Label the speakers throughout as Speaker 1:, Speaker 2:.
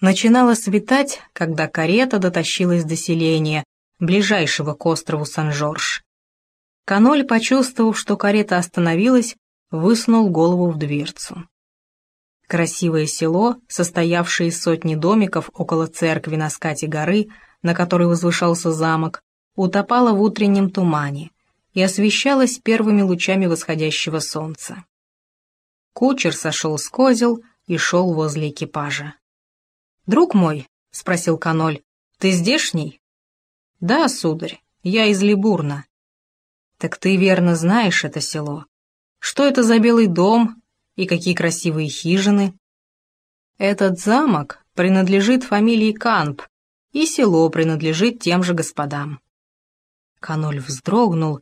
Speaker 1: Начинало светать, когда карета дотащилась до селения, ближайшего к острову Сан-Жорж. Каноль, почувствовав, что карета остановилась, высунул голову в дверцу. Красивое село, состоявшее из сотни домиков около церкви на скате горы, на которой возвышался замок, утопало в утреннем тумане и освещалось первыми лучами восходящего солнца. Кучер сошел с козел и шел возле экипажа. «Друг мой», — спросил Каноль, — «ты здешний?» «Да, сударь, я из Либурна». «Так ты верно знаешь это село. Что это за белый дом и какие красивые хижины?» «Этот замок принадлежит фамилии Камп, и село принадлежит тем же господам». Каноль вздрогнул.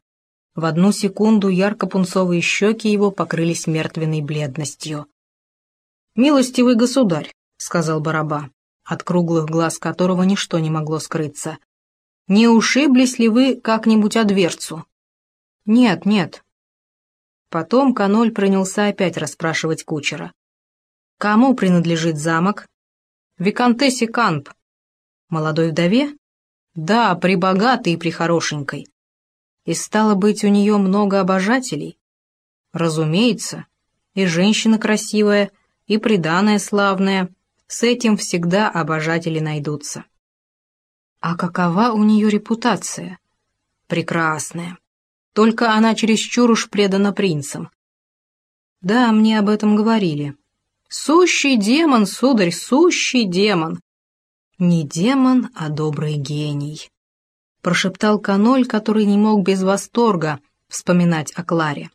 Speaker 1: В одну секунду ярко-пунцовые щеки его покрылись мертвенной бледностью. «Милостивый государь», — сказал Бараба, от круглых глаз которого ничто не могло скрыться. «Не ушиблись ли вы как-нибудь о дверцу?» «Нет, нет». Потом Каноль принялся опять расспрашивать кучера. «Кому принадлежит замок?» «Викантессе Канп». «Молодой вдове?» «Да, прибогатой и прихорошенькой». «И стало быть, у нее много обожателей?» «Разумеется. И женщина красивая, и приданая славная, с этим всегда обожатели найдутся. А какова у нее репутация? Прекрасная. Только она чересчур уж предана принцам. Да, мне об этом говорили. Сущий демон, сударь, сущий демон. Не демон, а добрый гений. Прошептал Каноль, который не мог без восторга вспоминать о Кларе.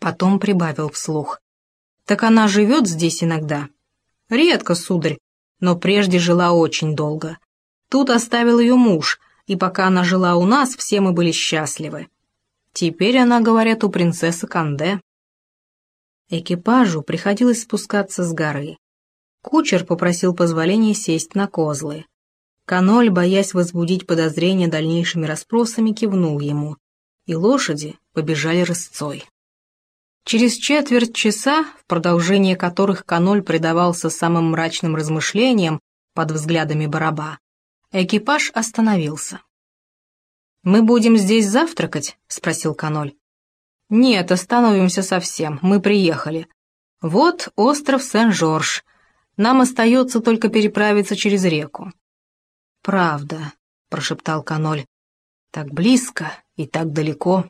Speaker 1: Потом прибавил вслух. Так она живет здесь иногда? Редко, сударь, но прежде жила очень долго. Тут оставил ее муж, и пока она жила у нас, все мы были счастливы. Теперь она, говорят, у принцессы Канде. Экипажу приходилось спускаться с горы. Кучер попросил позволения сесть на козлы. Каноль, боясь возбудить подозрения дальнейшими расспросами, кивнул ему, и лошади побежали рысцой. Через четверть часа, в продолжение которых Каноль предавался самым мрачным размышлениям под взглядами Бараба, экипаж остановился. «Мы будем здесь завтракать?» — спросил Каноль. «Нет, остановимся совсем, мы приехали. Вот остров Сен-Жорж. Нам остается только переправиться через реку». «Правда», — прошептал Каноль. «Так близко и так далеко».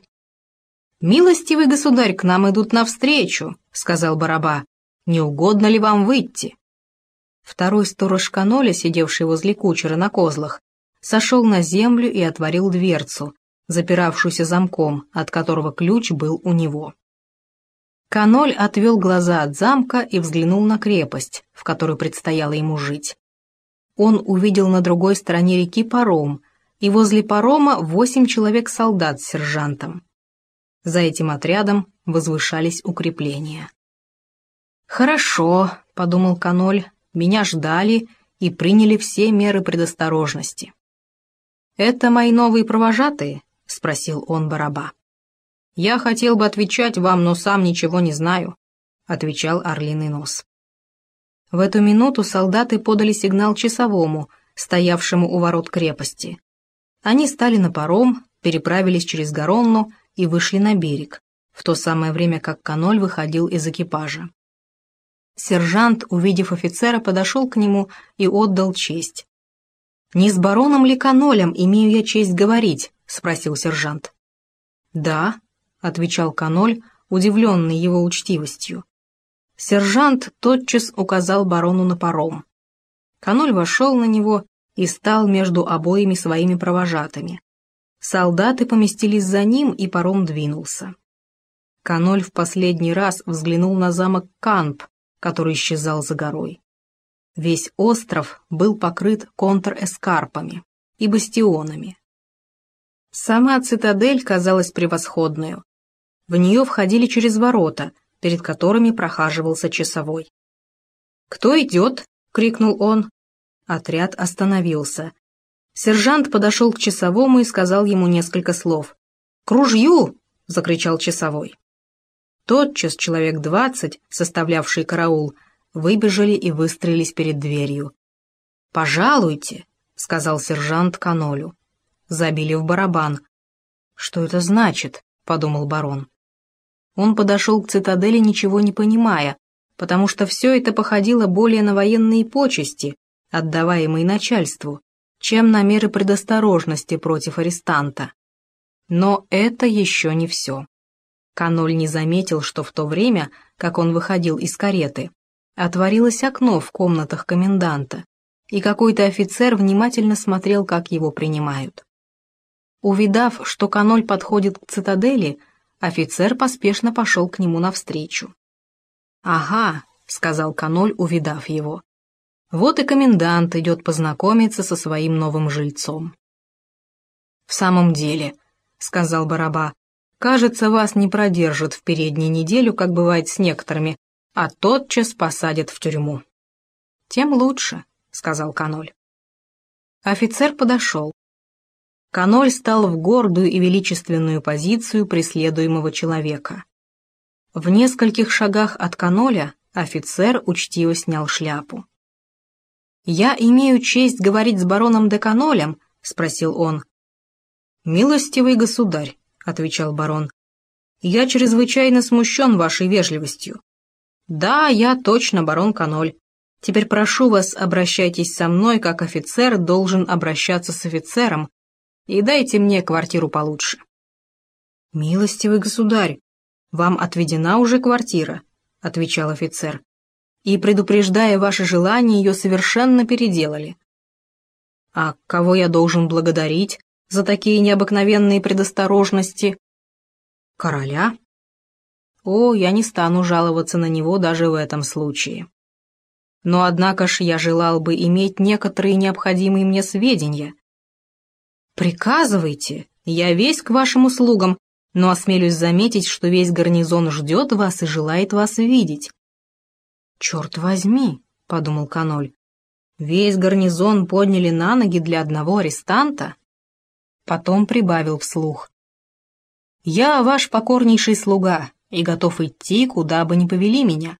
Speaker 1: «Милостивый государь, к нам идут навстречу», — сказал Бараба. «Не угодно ли вам выйти?» Второй сторож Каноля, сидевший возле кучера на козлах, сошел на землю и отворил дверцу, запиравшуюся замком, от которого ключ был у него. Каноль отвел глаза от замка и взглянул на крепость, в которой предстояло ему жить. Он увидел на другой стороне реки паром, и возле парома восемь человек-солдат с сержантом. За этим отрядом возвышались укрепления. «Хорошо», — подумал Каноль, — «меня ждали и приняли все меры предосторожности». «Это мои новые провожатые?» — спросил он Бараба. «Я хотел бы отвечать вам, но сам ничего не знаю», — отвечал Орлиный нос. В эту минуту солдаты подали сигнал часовому, стоявшему у ворот крепости. Они стали на паром, переправились через Гаронну и вышли на берег, в то самое время как Каноль выходил из экипажа. Сержант, увидев офицера, подошел к нему и отдал честь. «Не с бароном ли Канолем имею я честь говорить?» — спросил сержант. «Да», — отвечал Каноль, удивленный его учтивостью. Сержант тотчас указал барону на паром. Каноль вошел на него и стал между обоими своими провожатыми. Солдаты поместились за ним, и паром двинулся. Каноль в последний раз взглянул на замок Камп, который исчезал за горой. Весь остров был покрыт контр-эскарпами и бастионами. Сама цитадель казалась превосходной. В нее входили через ворота, перед которыми прохаживался часовой. «Кто идет?» — крикнул он. Отряд остановился, Сержант подошел к часовому и сказал ему несколько слов. «К ружью!» — закричал часовой. Тотчас человек двадцать, составлявший караул, выбежали и выстроились перед дверью, «Пожалуйте», — сказал сержант Канолю. Забили в барабан. «Что это значит?» — подумал барон. Он подошел к цитадели, ничего не понимая, потому что все это походило более на военные почести, отдаваемые начальству, чем на меры предосторожности против арестанта. Но это еще не все. Каноль не заметил, что в то время, как он выходил из кареты, отворилось окно в комнатах коменданта, и какой-то офицер внимательно смотрел, как его принимают. Увидав, что Каноль подходит к цитадели, офицер поспешно пошел к нему навстречу. «Ага», — сказал Каноль, увидав его, — «вот и комендант идет познакомиться со своим новым жильцом». «В самом деле», — сказал Бараба, — «кажется, вас не продержат в передней неделю, как бывает с некоторыми, а тотчас посадят в тюрьму». «Тем лучше», — сказал Каноль. Офицер подошел. Каноль стал в гордую и величественную позицию преследуемого человека. В нескольких шагах от каноля офицер учтиво снял шляпу. «Я имею честь говорить с бароном де Канолем?» — спросил он. «Милостивый государь», — отвечал барон, — «я чрезвычайно смущен вашей вежливостью». «Да, я точно барон Каноль. Теперь прошу вас, обращайтесь со мной, как офицер должен обращаться с офицером, и дайте мне квартиру получше». «Милостивый государь, «Вам отведена уже квартира», — отвечал офицер. «И, предупреждая ваше желание, ее совершенно переделали». «А кого я должен благодарить за такие необыкновенные предосторожности?» «Короля?» «О, я не стану жаловаться на него даже в этом случае. Но, однако ж, я желал бы иметь некоторые необходимые мне сведения». «Приказывайте, я весь к вашим услугам, но осмелюсь заметить, что весь гарнизон ждет вас и желает вас видеть». «Черт возьми», — подумал Каноль, — «весь гарнизон подняли на ноги для одного арестанта?» Потом прибавил вслух. «Я ваш покорнейший слуга и готов идти, куда бы ни повели меня.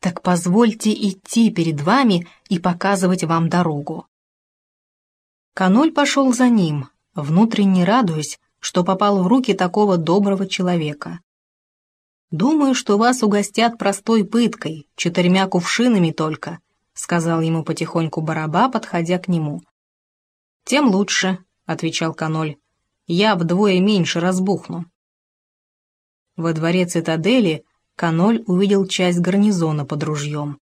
Speaker 1: Так позвольте идти перед вами и показывать вам дорогу». Каноль пошел за ним, внутренне радуясь, что попал в руки такого доброго человека. «Думаю, что вас угостят простой пыткой, четырьмя кувшинами только», — сказал ему потихоньку Бараба, подходя к нему. «Тем лучше», — отвечал Каноль. «Я вдвое меньше разбухну». Во дворе цитадели Каноль увидел часть гарнизона под ружьем.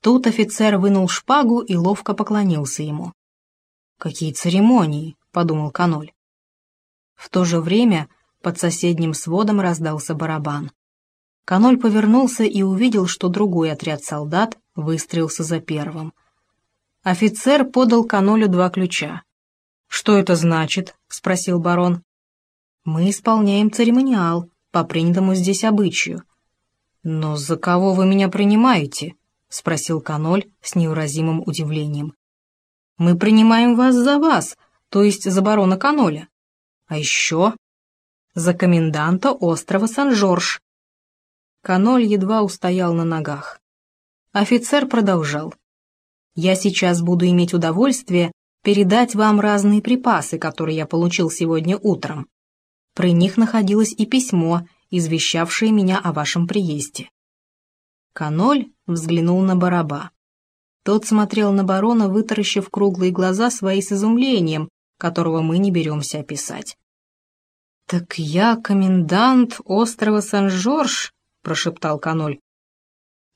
Speaker 1: Тут офицер вынул шпагу и ловко поклонился ему. «Какие церемонии!» — подумал Каноль. В то же время под соседним сводом раздался барабан. Каноль повернулся и увидел, что другой отряд солдат выстрелился за первым. Офицер подал Канолю два ключа. «Что это значит?» — спросил барон. «Мы исполняем церемониал, по принятому здесь обычаю». «Но за кого вы меня принимаете?» — спросил Каноль с невыразимым удивлением. «Мы принимаем вас за вас, то есть за барона Каноля. А еще за коменданта острова Сан-Жорж. Каноль едва устоял на ногах. Офицер продолжал. «Я сейчас буду иметь удовольствие передать вам разные припасы, которые я получил сегодня утром. При них находилось и письмо, извещавшее меня о вашем приезде». Каноль взглянул на Бараба. Тот смотрел на барона, вытаращив круглые глаза свои с изумлением, которого мы не беремся описать. «Так я комендант острова Сан-Жорж», — прошептал Каноль.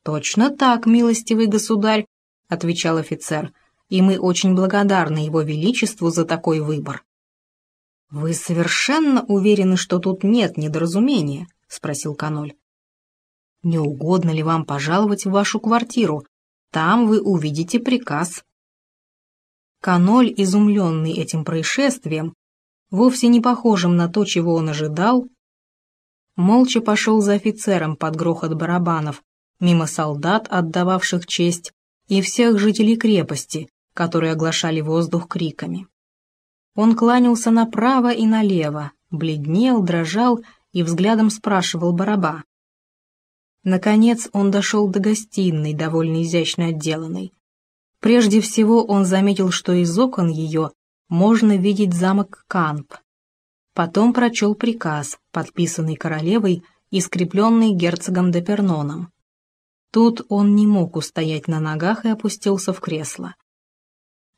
Speaker 1: «Точно так, милостивый государь», — отвечал офицер, «и мы очень благодарны его величеству за такой выбор». «Вы совершенно уверены, что тут нет недоразумения?» — спросил Каноль. «Не угодно ли вам пожаловать в вашу квартиру? Там вы увидите приказ». Каноль, изумленный этим происшествием, вовсе не похожим на то, чего он ожидал, молча пошел за офицером под грохот барабанов, мимо солдат, отдававших честь, и всех жителей крепости, которые оглашали воздух криками. Он кланялся направо и налево, бледнел, дрожал и взглядом спрашивал бараба. Наконец он дошел до гостиной, довольно изящно отделанной. Прежде всего он заметил, что из окон ее можно видеть замок Камп. Потом прочел приказ, подписанный королевой и скрепленный герцогом де Перноном. Тут он не мог устоять на ногах и опустился в кресло.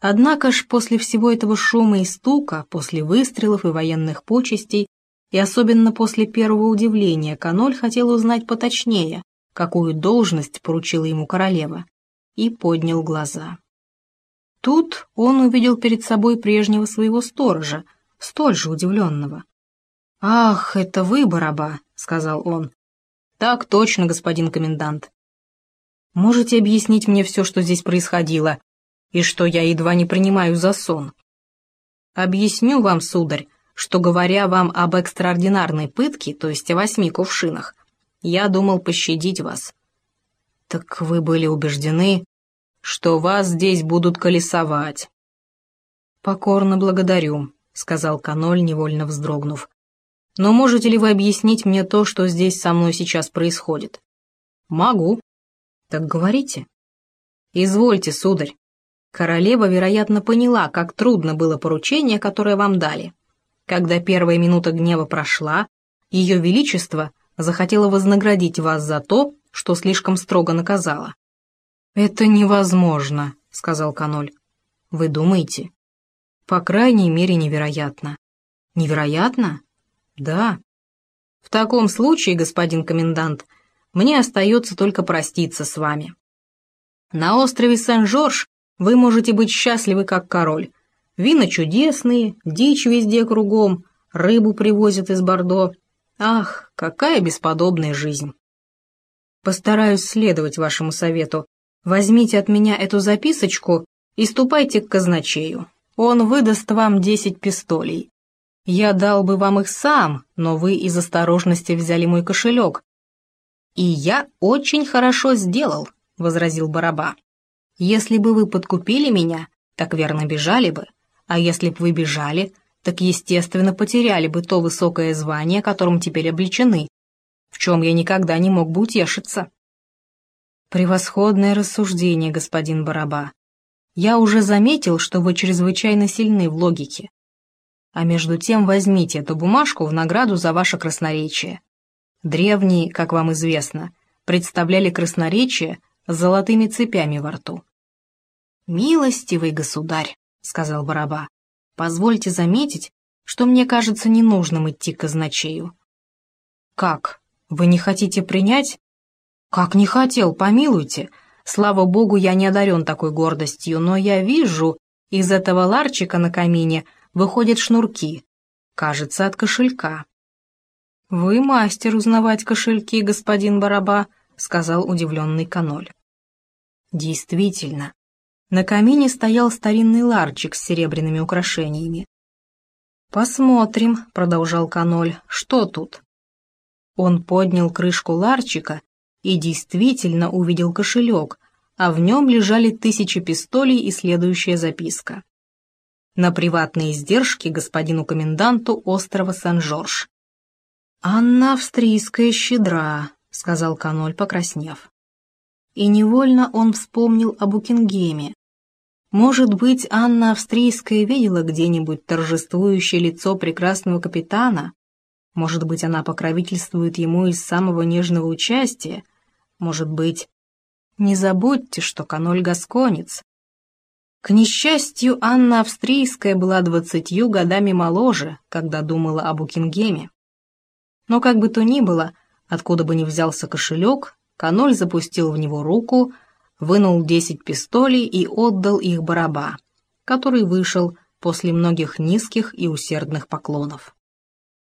Speaker 1: Однако ж после всего этого шума и стука, после выстрелов и военных почестей, и особенно после первого удивления, Каноль хотел узнать поточнее, какую должность поручила ему королева, и поднял глаза. Тут он увидел перед собой прежнего своего сторожа, столь же удивленного. «Ах, это вы, Бараба!» — сказал он. «Так точно, господин комендант. Можете объяснить мне все, что здесь происходило, и что я едва не принимаю за сон. Объясню вам, сударь, что, говоря вам об экстраординарной пытке, то есть о восьми кувшинах, я думал пощадить вас. Так вы были убеждены, что вас здесь будут колесовать. Покорно благодарю, сказал Каноль, невольно вздрогнув. Но можете ли вы объяснить мне то, что здесь со мной сейчас происходит? Могу. Так говорите. Извольте, сударь. Королева, вероятно, поняла, как трудно было поручение, которое вам дали. Когда первая минута гнева прошла, ее величество захотело вознаградить вас за то, что слишком строго наказала. «Это невозможно», — сказал Каноль. «Вы думаете?» «По крайней мере, невероятно». «Невероятно?» «Да». «В таком случае, господин комендант, мне остается только проститься с вами. На острове Сен-Жорж вы можете быть счастливы, как король. Вина чудесные, дичь везде кругом, рыбу привозят из Бордо. Ах, какая бесподобная жизнь! Постараюсь следовать вашему совету. Возьмите от меня эту записочку и ступайте к казначею. Он выдаст вам десять пистолей. Я дал бы вам их сам, но вы из осторожности взяли мой кошелек. И я очень хорошо сделал, — возразил Бараба. Если бы вы подкупили меня, так верно бежали бы, а если бы вы бежали, так, естественно, потеряли бы то высокое звание, которым теперь обличены, в чем я никогда не мог бы утешиться. Превосходное рассуждение, господин Бараба. Я уже заметил, что вы чрезвычайно сильны в логике. А между тем возьмите эту бумажку в награду за ваше красноречие. Древние, как вам известно, представляли красноречие с золотыми цепями во рту. «Милостивый государь», — сказал Бараба, — «позвольте заметить, что мне кажется ненужным идти к казначею». «Как? Вы не хотите принять?» «Как не хотел, помилуйте. Слава богу, я не одарен такой гордостью, но я вижу, из этого ларчика на камине выходят шнурки. Кажется, от кошелька». «Вы мастер узнавать кошельки, господин Бараба», — сказал удивленный Каноль. Действительно, на камине стоял старинный ларчик с серебряными украшениями. «Посмотрим», — продолжал Каноль, — «что тут?» Он поднял крышку ларчика и действительно увидел кошелек, а в нем лежали тысячи пистолей и следующая записка. На приватные издержки господину коменданту острова Сан-Жорж. «Анна Австрийская щедра», — сказал Каноль, покраснев. И невольно он вспомнил о Букингеме, может быть, Анна Австрийская видела где-нибудь торжествующее лицо прекрасного капитана? Может быть, она покровительствует ему из самого нежного участия? Может быть... Не забудьте, что Каноль Гасконец. К несчастью, Анна Австрийская была двадцатью годами моложе, когда думала о Букингеме. Но как бы то ни было, откуда бы ни взялся кошелек, Каноль запустил в него руку, вынул десять пистолей и отдал их Бараба, который вышел после многих низких и усердных поклонов.